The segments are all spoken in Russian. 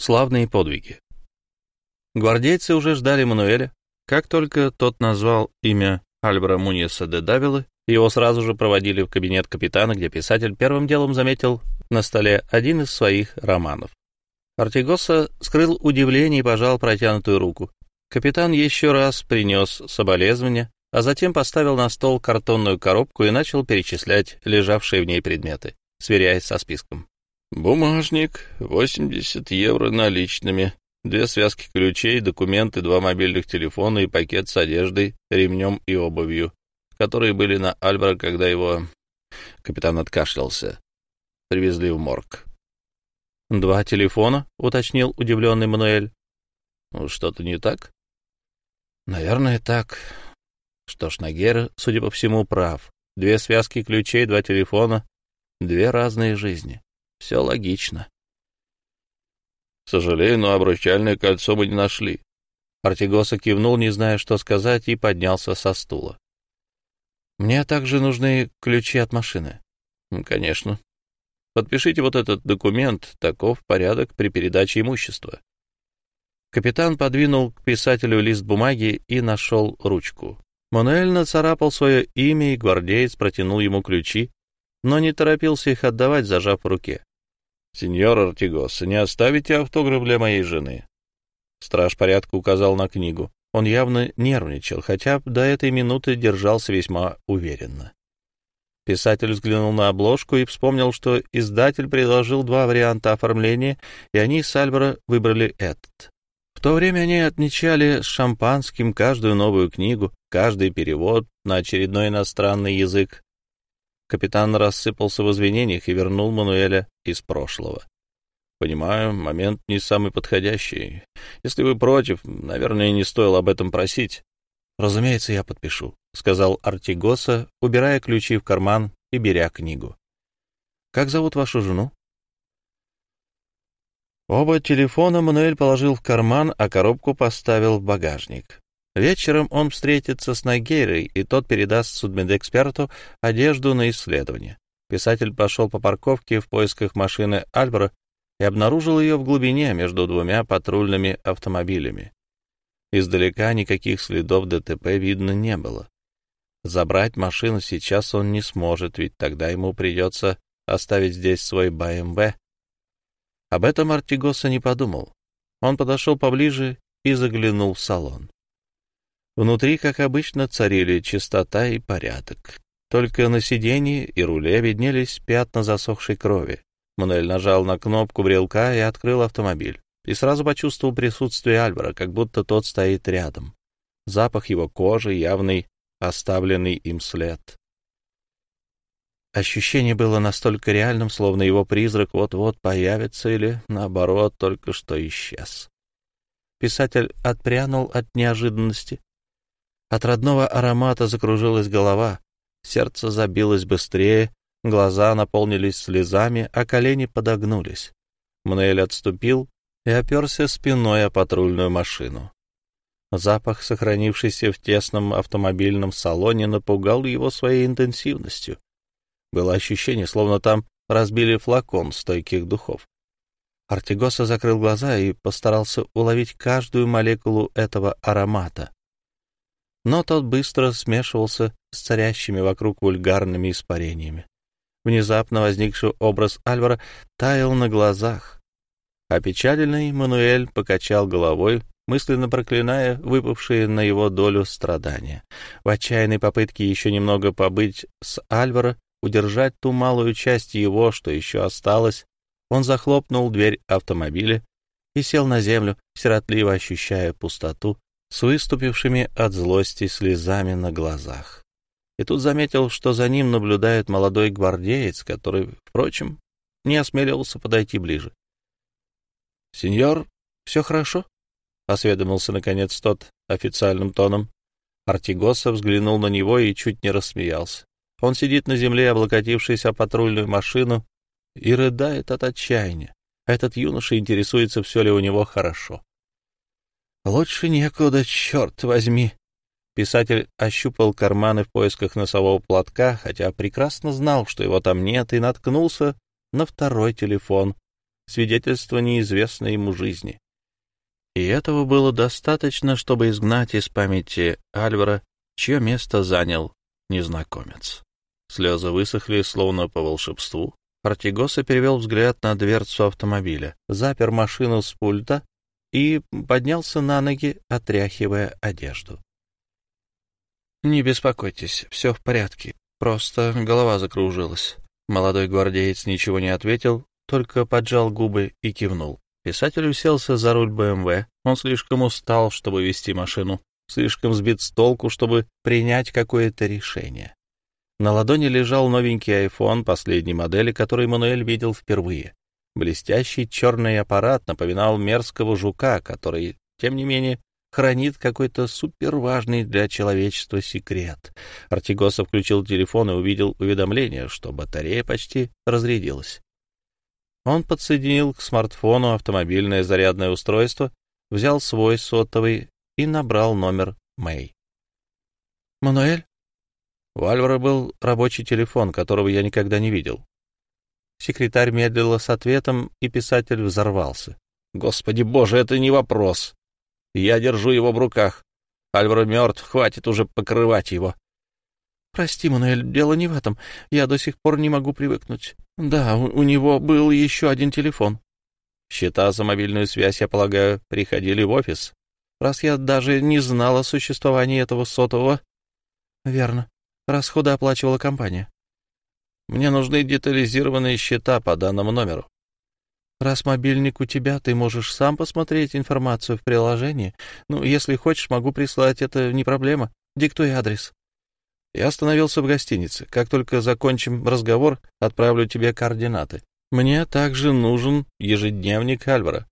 Славные подвиги. Гвардейцы уже ждали Мануэля. Как только тот назвал имя Альбера Муниса де Давилы, его сразу же проводили в кабинет капитана, где писатель первым делом заметил на столе один из своих романов. Артигоса скрыл удивление и пожал протянутую руку. Капитан еще раз принес соболезнования, а затем поставил на стол картонную коробку и начал перечислять лежавшие в ней предметы, сверяясь со списком. Бумажник, 80 евро наличными, две связки ключей, документы, два мобильных телефона и пакет с одеждой, ремнем и обувью, которые были на Альбера, когда его... Капитан откашлялся. Привезли в морг. «Два телефона?» — уточнил удивленный Мануэль. «Ну, «Что-то не так?» «Наверное, так. Что ж, Нагер, судя по всему, прав. Две связки ключей, два телефона, две разные жизни. Все логично. Сожалею, но обручальное кольцо мы не нашли. Артигоса кивнул, не зная, что сказать, и поднялся со стула. Мне также нужны ключи от машины. Конечно. Подпишите вот этот документ, таков порядок при передаче имущества. Капитан подвинул к писателю лист бумаги и нашел ручку. Мануэль нацарапал свое имя, и гвардеец протянул ему ключи, но не торопился их отдавать, зажав в руке. — Сеньор Артигос, не оставите автограф для моей жены? Страж порядка указал на книгу. Он явно нервничал, хотя до этой минуты держался весьма уверенно. Писатель взглянул на обложку и вспомнил, что издатель предложил два варианта оформления, и они с Альбера выбрали этот. В то время они отмечали с шампанским каждую новую книгу, каждый перевод на очередной иностранный язык, Капитан рассыпался в извинениях и вернул Мануэля из прошлого. «Понимаю, момент не самый подходящий. Если вы против, наверное, не стоило об этом просить». «Разумеется, я подпишу», — сказал Артигоса, убирая ключи в карман и беря книгу. «Как зовут вашу жену?» Оба телефона Мануэль положил в карман, а коробку поставил в багажник. Вечером он встретится с Нагейрой, и тот передаст судмедэксперту одежду на исследование. Писатель пошел по парковке в поисках машины Альбера и обнаружил ее в глубине между двумя патрульными автомобилями. Издалека никаких следов ДТП видно не было. Забрать машину сейчас он не сможет, ведь тогда ему придется оставить здесь свой БМВ. Об этом Артигоса не подумал. Он подошел поближе и заглянул в салон. Внутри, как обычно, царили чистота и порядок. Только на сиденье и руле виднелись пятна засохшей крови. Мануэль нажал на кнопку брелка и открыл автомобиль. И сразу почувствовал присутствие Альвара, как будто тот стоит рядом. Запах его кожи, явный, оставленный им след. Ощущение было настолько реальным, словно его призрак вот-вот появится или, наоборот, только что исчез. Писатель отпрянул от неожиданности, от родного аромата закружилась голова, сердце забилось быстрее, глаза наполнились слезами, а колени подогнулись. Мнель отступил и оперся спиной о патрульную машину. Запах, сохранившийся в тесном автомобильном салоне, напугал его своей интенсивностью. Было ощущение, словно там разбили флакон стойких духов. Артигоса закрыл глаза и постарался уловить каждую молекулу этого аромата но тот быстро смешивался с царящими вокруг вульгарными испарениями. Внезапно возникший образ Альвара таял на глазах. Опечаленный Мануэль покачал головой, мысленно проклиная выпавшие на его долю страдания. В отчаянной попытке еще немного побыть с Альвара, удержать ту малую часть его, что еще осталось, он захлопнул дверь автомобиля и сел на землю, сиротливо ощущая пустоту с выступившими от злости слезами на глазах. И тут заметил, что за ним наблюдает молодой гвардеец, который, впрочем, не осмеливался подойти ближе. — Сеньор, все хорошо? — осведомился, наконец, тот официальным тоном. Артигоса взглянул на него и чуть не рассмеялся. Он сидит на земле, облокотившись о патрульную машину, и рыдает от отчаяния. Этот юноша интересуется, все ли у него хорошо. Лучше некуда, черт возьми. Писатель ощупал карманы в поисках носового платка, хотя прекрасно знал, что его там нет, и наткнулся на второй телефон. свидетельство неизвестной ему жизни. И этого было достаточно, чтобы изгнать из памяти Альвара, чье место занял незнакомец. Слезы высохли, словно по волшебству. Артигоса перевел взгляд на дверцу автомобиля, запер машину с пульта и поднялся на ноги, отряхивая одежду. «Не беспокойтесь, все в порядке. Просто голова закружилась». Молодой гвардеец ничего не ответил, только поджал губы и кивнул. Писатель уселся за руль БМВ. Он слишком устал, чтобы вести машину, слишком сбит с толку, чтобы принять какое-то решение. На ладони лежал новенький iPhone последней модели, который Мануэль видел впервые. Блестящий черный аппарат напоминал мерзкого жука, который, тем не менее, хранит какой-то суперважный для человечества секрет. Артигоса включил телефон и увидел уведомление, что батарея почти разрядилась. Он подсоединил к смартфону автомобильное зарядное устройство, взял свой сотовый и набрал номер Мэй. «Мануэль?» У Альвара был рабочий телефон, которого я никогда не видел. Секретарь медлила с ответом, и писатель взорвался. «Господи боже, это не вопрос!» Я держу его в руках. Альваро мертв, хватит уже покрывать его. Прости, Мануэль, дело не в этом. Я до сих пор не могу привыкнуть. Да, у, у него был еще один телефон. Счета за мобильную связь, я полагаю, приходили в офис. Раз я даже не знал о существовании этого сотового... Верно. Расходы оплачивала компания. Мне нужны детализированные счета по данному номеру. Раз мобильник у тебя, ты можешь сам посмотреть информацию в приложении. Ну, если хочешь, могу прислать, это не проблема. Диктуй адрес. Я остановился в гостинице. Как только закончим разговор, отправлю тебе координаты. Мне также нужен ежедневник Альвара,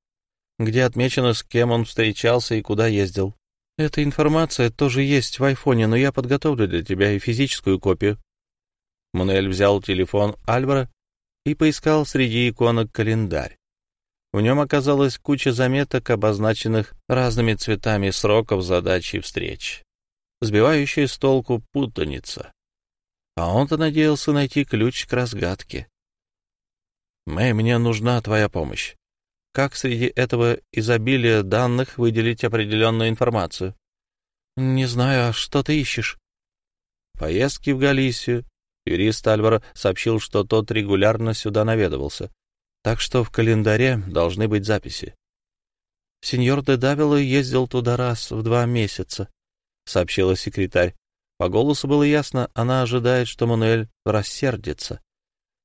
где отмечено, с кем он встречался и куда ездил. Эта информация тоже есть в айфоне, но я подготовлю для тебя и физическую копию. Мануэль взял телефон Альвара и поискал среди иконок календарь. В нем оказалась куча заметок, обозначенных разными цветами сроков задач и встреч. Сбивающая с толку путаница. А он-то надеялся найти ключ к разгадке. «Мэй, мне нужна твоя помощь. Как среди этого изобилия данных выделить определенную информацию?» «Не знаю, а что ты ищешь?» «Поездки в Галисию». Юрист Альвара сообщил, что тот регулярно сюда наведывался так что в календаре должны быть записи. Сеньор де Давило ездил туда раз в два месяца, — сообщила секретарь. По голосу было ясно, она ожидает, что Мануэль рассердится.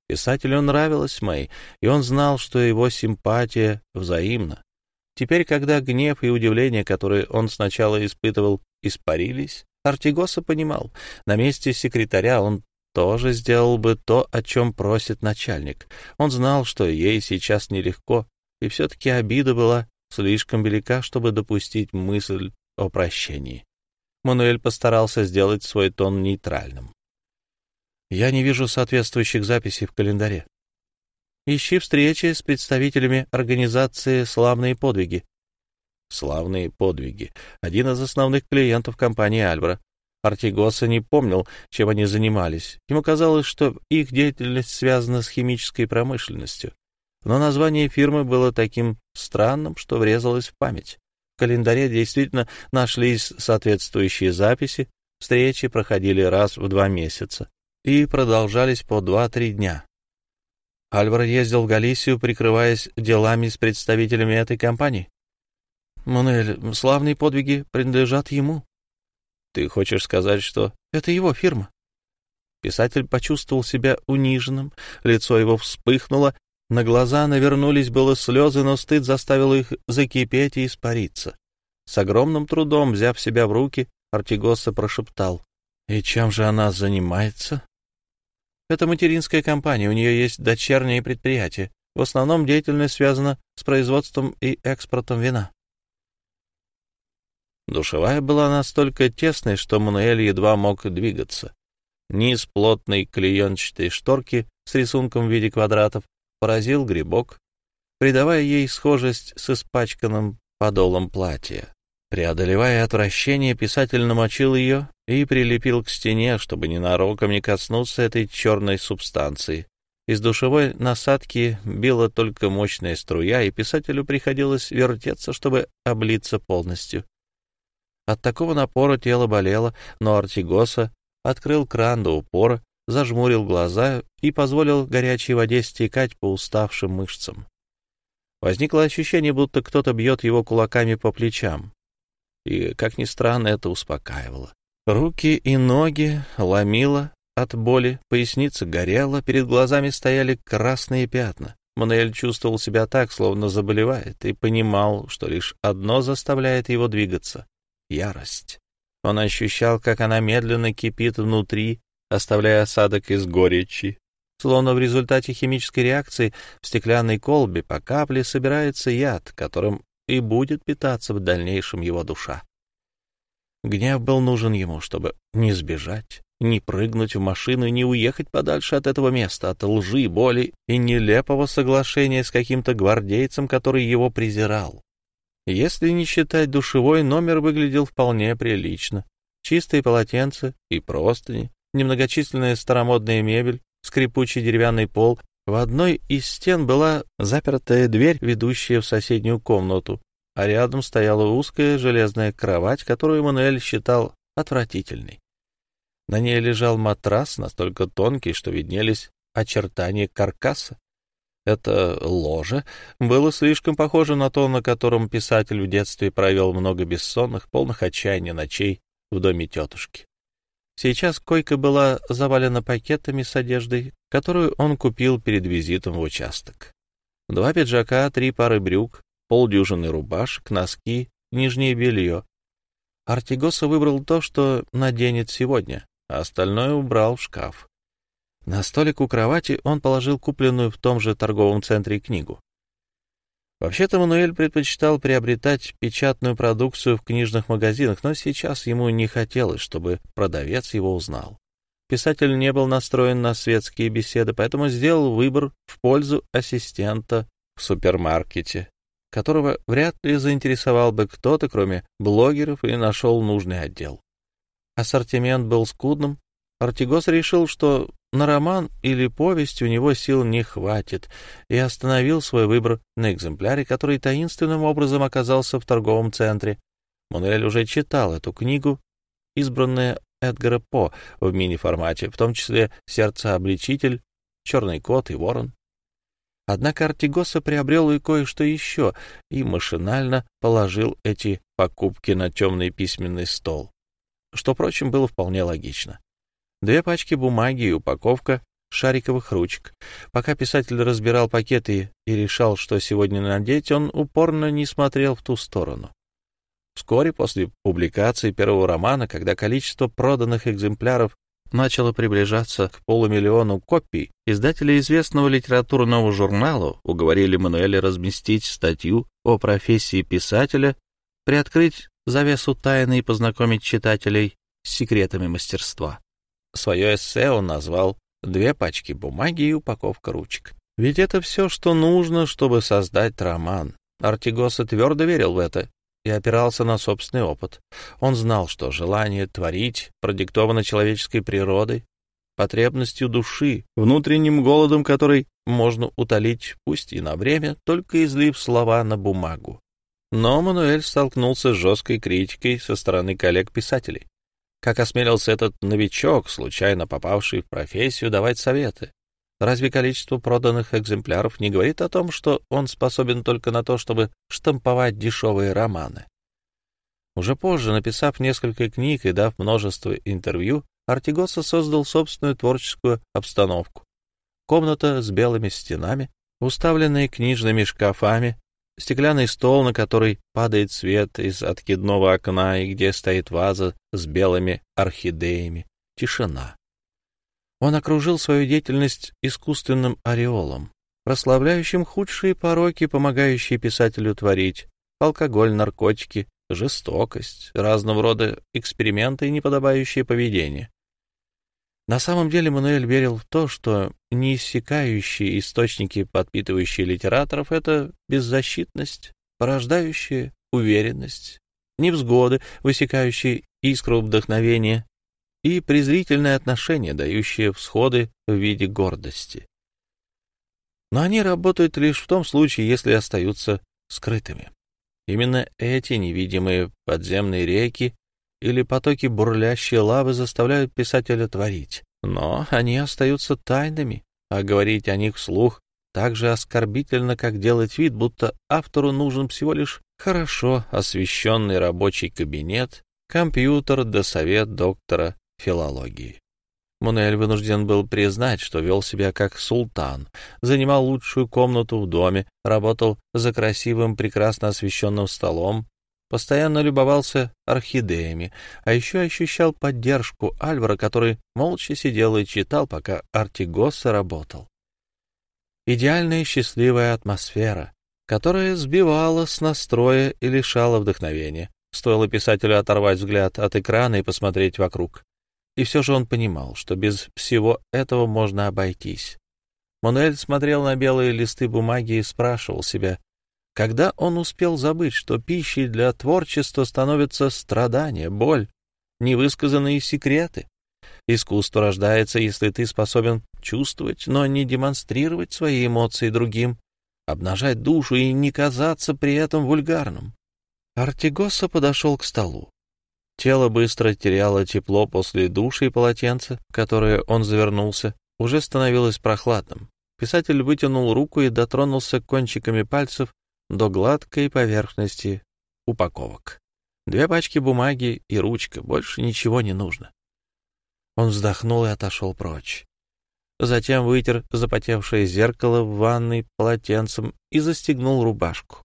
Писателю нравилась Мэй, и он знал, что его симпатия взаимна. Теперь, когда гнев и удивление, которые он сначала испытывал, испарились, Артигоса понимал, на месте секретаря он тоже сделал бы то, о чем просит начальник. Он знал, что ей сейчас нелегко, и все-таки обида была слишком велика, чтобы допустить мысль о прощении. Мануэль постарался сделать свой тон нейтральным. «Я не вижу соответствующих записей в календаре. Ищи встречи с представителями организации «Славные подвиги». «Славные подвиги» — один из основных клиентов компании «Альбра», Артигоса не помнил, чем они занимались. Ему казалось, что их деятельность связана с химической промышленностью. Но название фирмы было таким странным, что врезалось в память. В календаре действительно нашлись соответствующие записи, встречи проходили раз в два месяца и продолжались по два-три дня. Альвар ездил в Галисию, прикрываясь делами с представителями этой компании. Мануэль, славные подвиги принадлежат ему. Ты хочешь сказать, что это его фирма? Писатель почувствовал себя униженным, лицо его вспыхнуло, на глаза навернулись было слезы, но стыд заставил их закипеть и испариться. С огромным трудом, взяв себя в руки, Артигоса прошептал. — И чем же она занимается? — Это материнская компания, у нее есть дочерние предприятия. В основном деятельность связана с производством и экспортом вина. Душевая была настолько тесной, что Мануэль едва мог двигаться. Низ плотной клеенчатой шторки с рисунком в виде квадратов поразил грибок, придавая ей схожесть с испачканным подолом платья. Преодолевая отвращение, писатель намочил ее и прилепил к стене, чтобы ненароком не коснуться этой черной субстанции. Из душевой насадки била только мощная струя, и писателю приходилось вертеться, чтобы облиться полностью. От такого напора тело болело, но Артигоса открыл кран до упора, зажмурил глаза и позволил горячей воде стекать по уставшим мышцам. Возникло ощущение, будто кто-то бьет его кулаками по плечам. И, как ни странно, это успокаивало. Руки и ноги ломило от боли, поясница горела, перед глазами стояли красные пятна. Мануэль чувствовал себя так, словно заболевает, и понимал, что лишь одно заставляет его двигаться — ярость. Он ощущал, как она медленно кипит внутри, оставляя осадок из горечи. Словно в результате химической реакции в стеклянной колбе по капле собирается яд, которым и будет питаться в дальнейшем его душа. Гнев был нужен ему, чтобы не сбежать, не прыгнуть в машину не уехать подальше от этого места, от лжи, боли и нелепого соглашения с каким-то гвардейцем, который его презирал. Если не считать душевой, номер выглядел вполне прилично. Чистые полотенца и простыни, немногочисленная старомодная мебель, скрипучий деревянный пол. В одной из стен была запертая дверь, ведущая в соседнюю комнату, а рядом стояла узкая железная кровать, которую Мануэль считал отвратительной. На ней лежал матрас, настолько тонкий, что виднелись очертания каркаса. Это ложе было слишком похоже на то, на котором писатель в детстве провел много бессонных, полных отчаяния ночей в доме тетушки. Сейчас койка была завалена пакетами с одеждой, которую он купил перед визитом в участок. Два пиджака, три пары брюк, полдюжины рубашек, носки, нижнее белье. Артигоса выбрал то, что наденет сегодня, а остальное убрал в шкаф. На столик у кровати он положил купленную в том же торговом центре книгу. Вообще-то Мануэль предпочитал приобретать печатную продукцию в книжных магазинах, но сейчас ему не хотелось, чтобы продавец его узнал. Писатель не был настроен на светские беседы, поэтому сделал выбор в пользу ассистента в супермаркете, которого вряд ли заинтересовал бы кто-то, кроме блогеров, и нашел нужный отдел. Ассортимент был скудным. Артигос решил, что на роман или повесть у него сил не хватит, и остановил свой выбор на экземпляре, который таинственным образом оказался в торговом центре. Мануэль уже читал эту книгу, избранная Эдгара По в мини-формате, в том числе «Сердце-обличитель», «Черный кот» и «Ворон». Однако Артигоса приобрел и кое-что еще, и машинально положил эти покупки на темный письменный стол что, впрочем, было вполне логично. Две пачки бумаги и упаковка шариковых ручек. Пока писатель разбирал пакеты и решал, что сегодня надеть, он упорно не смотрел в ту сторону. Вскоре после публикации первого романа, когда количество проданных экземпляров начало приближаться к полумиллиону копий, издатели известного литературного журнала уговорили Мануэля разместить статью о профессии писателя, приоткрыть завесу тайны и познакомить читателей с секретами мастерства. Свое эссе он назвал «Две пачки бумаги и упаковка ручек». Ведь это все, что нужно, чтобы создать роман. Артигоса твердо верил в это и опирался на собственный опыт. Он знал, что желание творить продиктовано человеческой природой, потребностью души, внутренним голодом, который можно утолить, пусть и на время, только излив слова на бумагу. Но Мануэль столкнулся с жесткой критикой со стороны коллег-писателей. Как осмелился этот новичок, случайно попавший в профессию, давать советы? Разве количество проданных экземпляров не говорит о том, что он способен только на то, чтобы штамповать дешевые романы? Уже позже, написав несколько книг и дав множество интервью, Артигоса создал собственную творческую обстановку. Комната с белыми стенами, уставленная книжными шкафами, стеклянный стол, на который падает свет из откидного окна и где стоит ваза с белыми орхидеями. Тишина. Он окружил свою деятельность искусственным ореолом, прославляющим худшие пороки, помогающие писателю творить, алкоголь, наркотики, жестокость, разного рода эксперименты и неподобающее поведение. На самом деле Мануэль верил в то, что неиссякающие источники, подпитывающие литераторов, — это беззащитность, порождающая уверенность, невзгоды, высекающие искру вдохновения и презрительное отношение, дающее всходы в виде гордости. Но они работают лишь в том случае, если остаются скрытыми. Именно эти невидимые подземные реки или потоки бурлящей лавы заставляют писателя творить. Но они остаются тайнами, а говорить о них вслух так же оскорбительно, как делать вид, будто автору нужен всего лишь хорошо освещенный рабочий кабинет, компьютер да совет доктора филологии. Мунель вынужден был признать, что вел себя как султан, занимал лучшую комнату в доме, работал за красивым, прекрасно освещенным столом, постоянно любовался орхидеями, а еще ощущал поддержку Альвара, который молча сидел и читал, пока Артигоса работал. Идеальная счастливая атмосфера, которая сбивала с настроя и лишала вдохновения. Стоило писателю оторвать взгляд от экрана и посмотреть вокруг. И все же он понимал, что без всего этого можно обойтись. Мануэль смотрел на белые листы бумаги и спрашивал себя, когда он успел забыть, что пищей для творчества становятся страдания, боль, невысказанные секреты. Искусство рождается, если ты способен чувствовать, но не демонстрировать свои эмоции другим, обнажать душу и не казаться при этом вульгарным. Артигоса подошел к столу. Тело быстро теряло тепло после души и полотенца, в которое он завернулся, уже становилось прохладным. Писатель вытянул руку и дотронулся кончиками пальцев до гладкой поверхности упаковок. Две пачки бумаги и ручка, больше ничего не нужно. Он вздохнул и отошел прочь. Затем вытер запотевшее зеркало в ванной полотенцем и застегнул рубашку.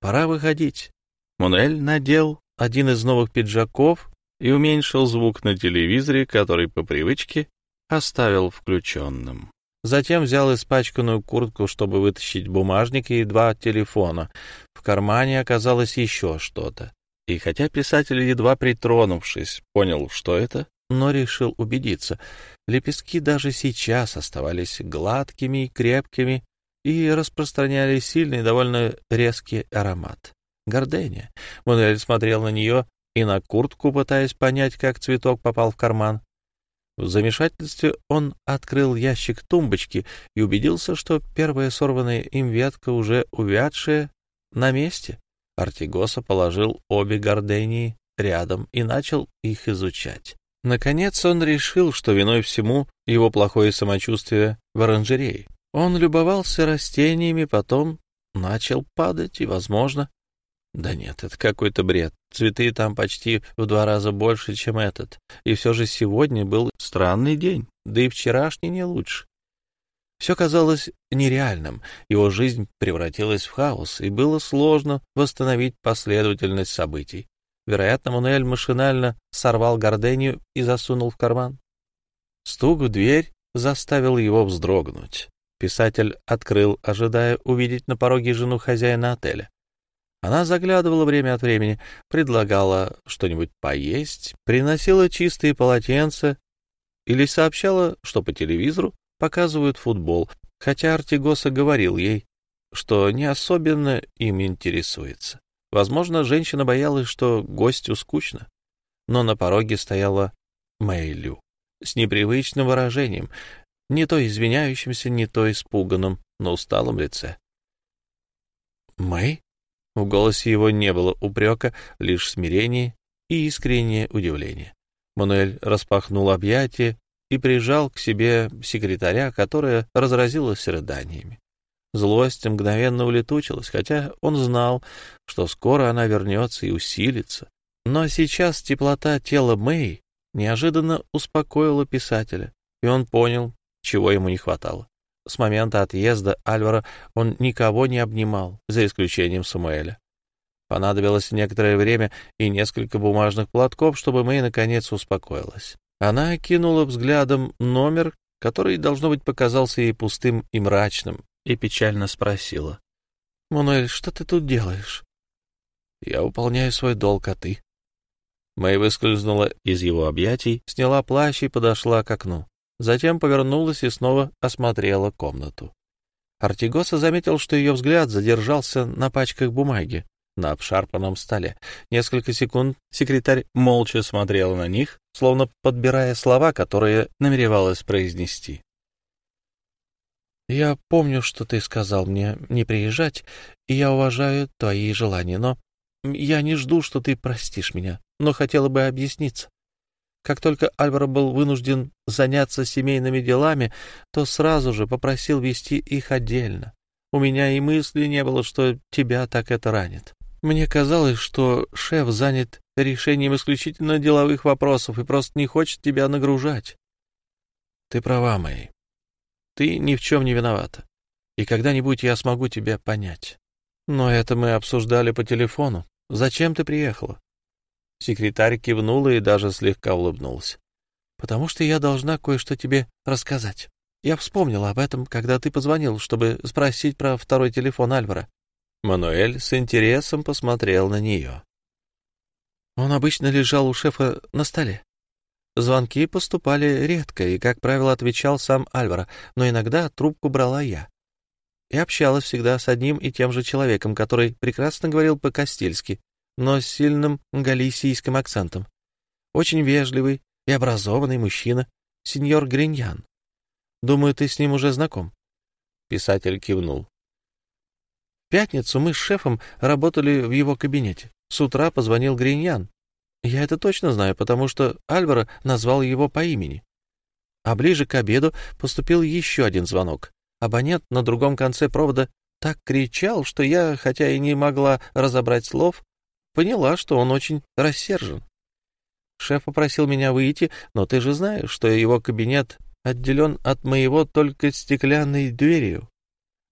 Пора выходить. Мунель надел один из новых пиджаков и уменьшил звук на телевизоре, который по привычке оставил включенным. Затем взял испачканную куртку, чтобы вытащить бумажник и два телефона. В кармане оказалось еще что-то. И хотя писатель, едва притронувшись, понял, что это, но решил убедиться, лепестки даже сейчас оставались гладкими и крепкими и распространяли сильный, довольно резкий аромат. Гордения. Мануэль смотрел на нее и на куртку, пытаясь понять, как цветок попал в карман. В замешательстве он открыл ящик тумбочки и убедился, что первая сорванная им ветка, уже увядшая, на месте. Артигоса положил обе гордении рядом и начал их изучать. Наконец он решил, что виной всему его плохое самочувствие в оранжерее. Он любовался растениями, потом начал падать, и, возможно, да нет, это какой-то бред. Цветы там почти в два раза больше, чем этот. И все же сегодня был странный день, да и вчерашний не лучше. Все казалось нереальным, его жизнь превратилась в хаос, и было сложно восстановить последовательность событий. Вероятно, Мануэль машинально сорвал гордению и засунул в карман. Стук в дверь заставил его вздрогнуть. Писатель открыл, ожидая увидеть на пороге жену хозяина отеля. Она заглядывала время от времени, предлагала что-нибудь поесть, приносила чистые полотенца или сообщала, что по телевизору показывают футбол, хотя Артигоса говорил ей, что не особенно им интересуется. Возможно, женщина боялась, что гостю скучно, но на пороге стояла Мэйлю с непривычным выражением, не то извиняющимся, не то испуганным, на усталом лице. «Мэй?» В голосе его не было упрека, лишь смирение и искреннее удивление. Мануэль распахнул объятия и прижал к себе секретаря, которая разразилась рыданиями. Злость мгновенно улетучилась, хотя он знал, что скоро она вернется и усилится. Но сейчас теплота тела Мэй неожиданно успокоила писателя, и он понял, чего ему не хватало. С момента отъезда Альвара он никого не обнимал, за исключением Самуэля. Понадобилось некоторое время и несколько бумажных платков, чтобы Мэй наконец успокоилась. Она окинула взглядом номер, который, должно быть, показался ей пустым и мрачным, и печально спросила. — Мануэль, что ты тут делаешь? — Я выполняю свой долг, а ты? Мэй выскользнула из его объятий, сняла плащ и подошла к окну. Затем повернулась и снова осмотрела комнату. Артигоса заметил, что ее взгляд задержался на пачках бумаги на обшарпанном столе. Несколько секунд секретарь молча смотрел на них, словно подбирая слова, которые намеревалась произнести. Я помню, что ты сказал мне не приезжать, и я уважаю твои желания, но я не жду, что ты простишь меня, но хотела бы объясниться. Как только Альваро был вынужден заняться семейными делами, то сразу же попросил вести их отдельно. У меня и мысли не было, что тебя так это ранит. Мне казалось, что шеф занят решением исключительно деловых вопросов и просто не хочет тебя нагружать. Ты права, Мэй. Ты ни в чем не виновата. И когда-нибудь я смогу тебя понять. Но это мы обсуждали по телефону. Зачем ты приехала? Секретарь кивнула и даже слегка улыбнулась. Потому что я должна кое-что тебе рассказать. Я вспомнила об этом, когда ты позвонил, чтобы спросить про второй телефон Альвара. Мануэль с интересом посмотрел на нее. Он обычно лежал у шефа на столе. Звонки поступали редко, и, как правило, отвечал сам Альвара, но иногда трубку брала я. И общалась всегда с одним и тем же человеком, который прекрасно говорил по-кастильски, но с сильным галисийским акцентом. Очень вежливый и образованный мужчина, сеньор Гриньян. Думаю, ты с ним уже знаком. Писатель кивнул. В пятницу мы с шефом работали в его кабинете. С утра позвонил Гриньян, я это точно знаю, потому что Альваро назвал его по имени. А ближе к обеду поступил еще один звонок. Абонент на другом конце провода так кричал, что я, хотя и не могла разобрать слов, поняла, что он очень рассержен. Шеф попросил меня выйти, но ты же знаешь, что его кабинет отделен от моего только стеклянной дверью.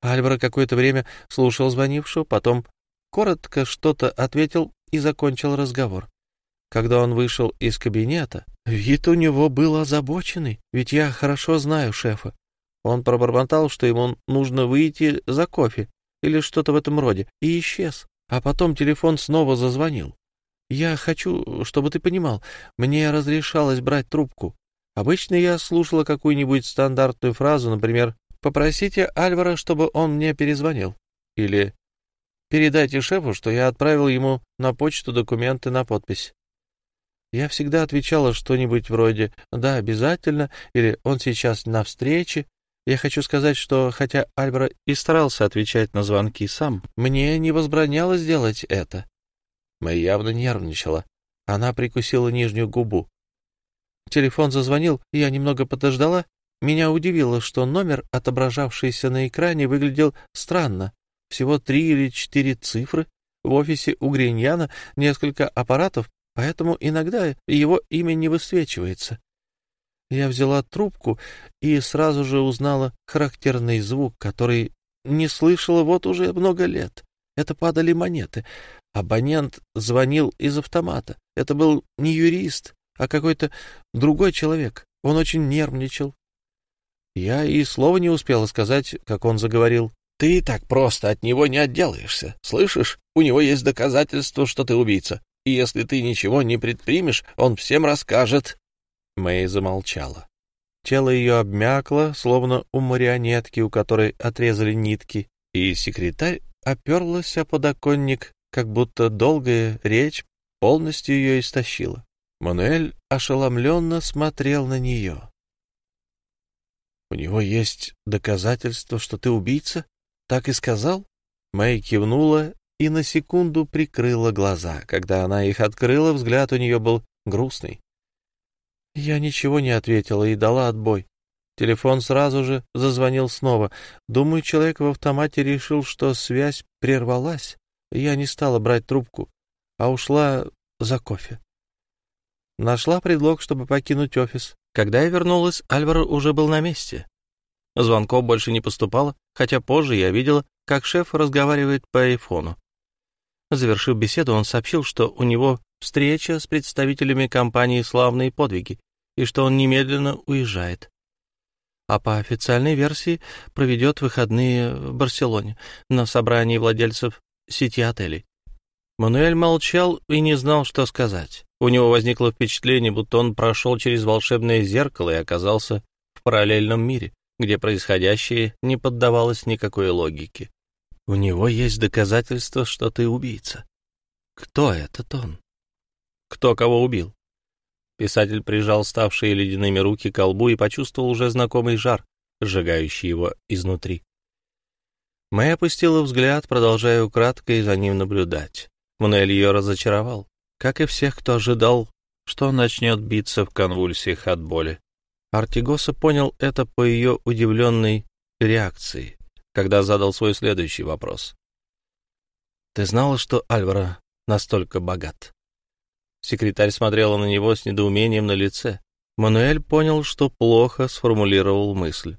Альваро какое-то время слушал звонившего, потом коротко что-то ответил и закончил разговор. Когда он вышел из кабинета, вид у него был озабоченный, ведь я хорошо знаю шефа. Он пробормотал, что ему нужно выйти за кофе или что-то в этом роде, и исчез. А потом телефон снова зазвонил. Я хочу, чтобы ты понимал, мне разрешалось брать трубку. Обычно я слушала какую-нибудь стандартную фразу, например, «Попросите Альвара, чтобы он мне перезвонил». Или «Передайте шефу, что я отправил ему на почту документы на подпись». Я всегда отвечала что-нибудь вроде «да, обязательно» или «он сейчас на встрече». Я хочу сказать, что хотя Альвара и старался отвечать на звонки сам, мне не возбранялось сделать это. Мэй явно нервничала. Она прикусила нижнюю губу. Телефон зазвонил, я немного подождала. Меня удивило, что номер, отображавшийся на экране, выглядел странно. Всего три или четыре цифры. В офисе у Гриньяна несколько аппаратов, поэтому иногда его имя не высвечивается. Я взяла трубку и сразу же узнала характерный звук, который не слышала вот уже много лет. Это падали монеты. Абонент звонил из автомата. Это был не юрист, а какой-то другой человек. Он очень нервничал. Я и слова не успела сказать, как он заговорил. «Ты так просто от него не отделаешься. Слышишь? У него есть доказательства, что ты убийца и если ты ничего не предпримешь, он всем расскажет». Мэй замолчала. Тело ее обмякло, словно у марионетки, у которой отрезали нитки, и секретарь оперлась о подоконник, как будто долгая речь полностью ее истощила. Мануэль ошеломленно смотрел на нее. «У него есть доказательство, что ты убийца? Так и сказал?» Мэй кивнула и на секунду прикрыла глаза. Когда она их открыла, взгляд у нее был грустный. Я ничего не ответила и дала отбой. Телефон сразу же зазвонил снова. Думаю, человек в автомате решил, что связь прервалась. Я не стала брать трубку, а ушла за кофе. Нашла предлог, чтобы покинуть офис. Когда я вернулась, Альваро уже был на месте. Звонков больше не поступало, хотя позже я видела, как шеф разговаривает по айфону. Завершив беседу, он сообщил, что у него встреча с представителями компании «Славные подвиги» и что он немедленно уезжает. А по официальной версии проведет выходные в Барселоне на собрании владельцев сети отелей. Мануэль молчал и не знал, что сказать. У него возникло впечатление, будто он прошел через волшебное зеркало и оказался в параллельном мире, где происходящее не поддавалось никакой логике. У него есть доказательства, что ты убийца. Кто этот он? Кто кого убил? Писатель прижал ставшие ледяными руки к колбу и почувствовал уже знакомый жар. сжигающий его изнутри. Мэй опустила взгляд, продолжая украдкой за ним наблюдать. Мануэль ее разочаровал, как и всех, кто ожидал, что он начнет биться в конвульсиях от боли. Артигоса понял это по ее удивленной реакции, когда задал свой следующий вопрос. «Ты знала, что Альвара настолько богат?» Секретарь смотрела на него с недоумением на лице. Мануэль понял, что плохо сформулировал мысль.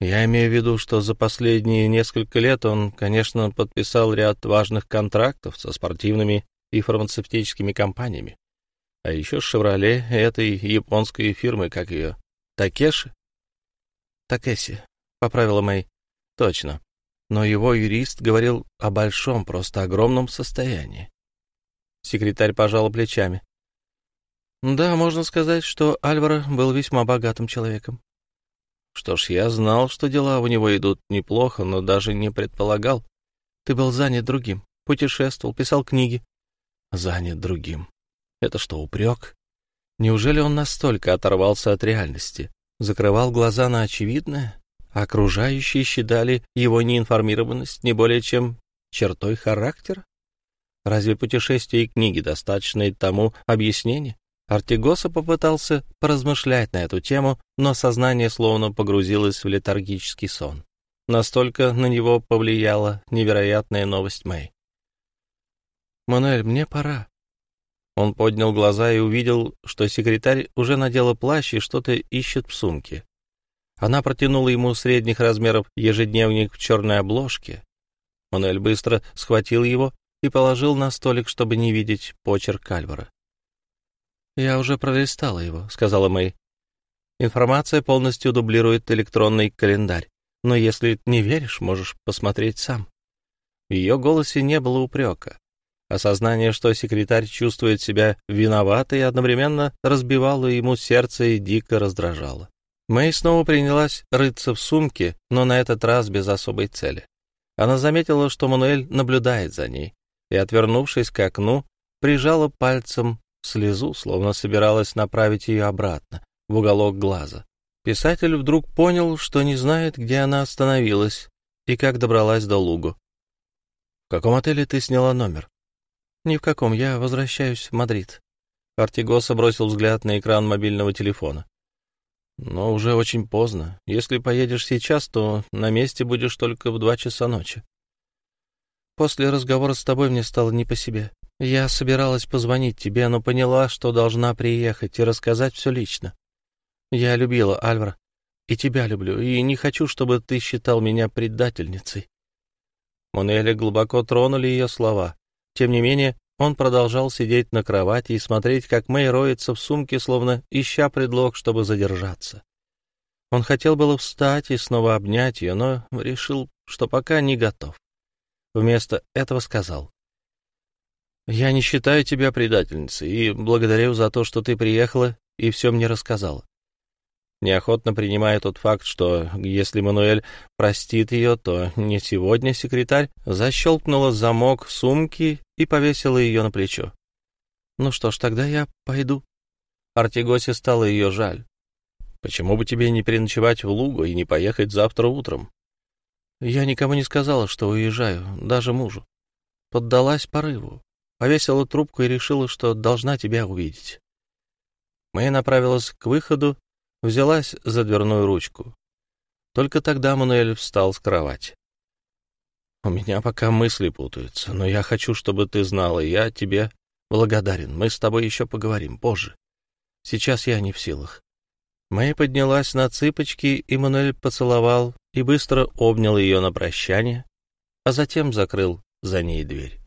Я имею в виду, что за последние несколько лет он, конечно, подписал ряд важных контрактов со спортивными и фармацевтическими компаниями. А еще с «Шевроле» этой японской фирмы, как ее, Такеши? Такеси, — поправила Мэй. Точно. Но его юрист говорил о большом, просто огромном состоянии. Секретарь пожал плечами. Да, можно сказать, что Альваро был весьма богатым человеком. Что ж, я знал, что дела у него идут неплохо, но даже не предполагал. Ты был занят другим, путешествовал, писал книги. Занят другим. Это что, упрек? Неужели он настолько оторвался от реальности? Закрывал глаза на очевидное? Окружающие считали его неинформированность не более чем чертой характера? Разве путешествия и книги достаточны тому объяснения? Артигоса попытался поразмышлять на эту тему, но сознание словно погрузилось в летаргический сон. Настолько на него повлияла невероятная новость Мэй. «Мануэль, мне пора». Он поднял глаза и увидел, что секретарь уже надела плащ и что-то ищет в сумке. Она протянула ему средних размеров ежедневник в черной обложке. Мануэль быстро схватил его и положил на столик, чтобы не видеть почерк Альвара. «Я уже пролистала его», — сказала Мэй. «Информация полностью дублирует электронный календарь, но если не веришь, можешь посмотреть сам». В ее голосе не было упрека. Осознание, что секретарь чувствует себя виноватой, одновременно разбивало ему сердце и дико раздражало. Мэй снова принялась рыться в сумке, но на этот раз без особой цели. Она заметила, что Мануэль наблюдает за ней и, отвернувшись к окну, прижала пальцем слезу, словно собиралась направить ее обратно, в уголок глаза. Писатель вдруг понял, что не знает, где она остановилась и как добралась до лугу. — В каком отеле ты сняла номер? — Ни в каком, я возвращаюсь в Мадрид. Артигоса бросил взгляд на экран мобильного телефона. — Но уже очень поздно. Если поедешь сейчас, то на месте будешь только в два часа ночи. После разговора с тобой мне стало не по себе. Я собиралась позвонить тебе, но поняла, что должна приехать и рассказать все лично. Я любила Альвара, и тебя люблю, и не хочу, чтобы ты считал меня предательницей. Монеля глубоко тронули ее слова. Тем не менее, он продолжал сидеть на кровати и смотреть, как Мэй роется в сумке, словно ища предлог, чтобы задержаться. Он хотел было встать и снова обнять ее, но решил, что пока не готов. Вместо этого сказал. «Я не считаю тебя предательницей и благодарю за то, что ты приехала и все мне рассказала. Неохотно принимая тот факт, что если Мануэль простит ее, то не сегодня секретарь защелкнула замок сумки и повесила ее на плечо. «Ну что ж, тогда я пойду». Артигосе стало ее жаль. «Почему бы тебе не переночевать в Лугу и не поехать завтра утром? Я никому не сказала, что уезжаю, даже мужу. Поддалась порыву, повесила трубку и решила, что должна тебя увидеть. Мэй направилась к выходу, взялась за дверную ручку. Только тогда Мануэль встал с кровати. «У меня пока мысли путаются, но я хочу, чтобы ты знала, я тебе благодарен. Мы с тобой еще поговорим позже. Сейчас я не в силах». Мэй поднялась на цыпочки, и Мануэль поцеловал и быстро обнял ее на прощание, а затем закрыл за ней дверь.